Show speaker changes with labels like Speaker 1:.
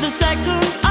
Speaker 1: the second.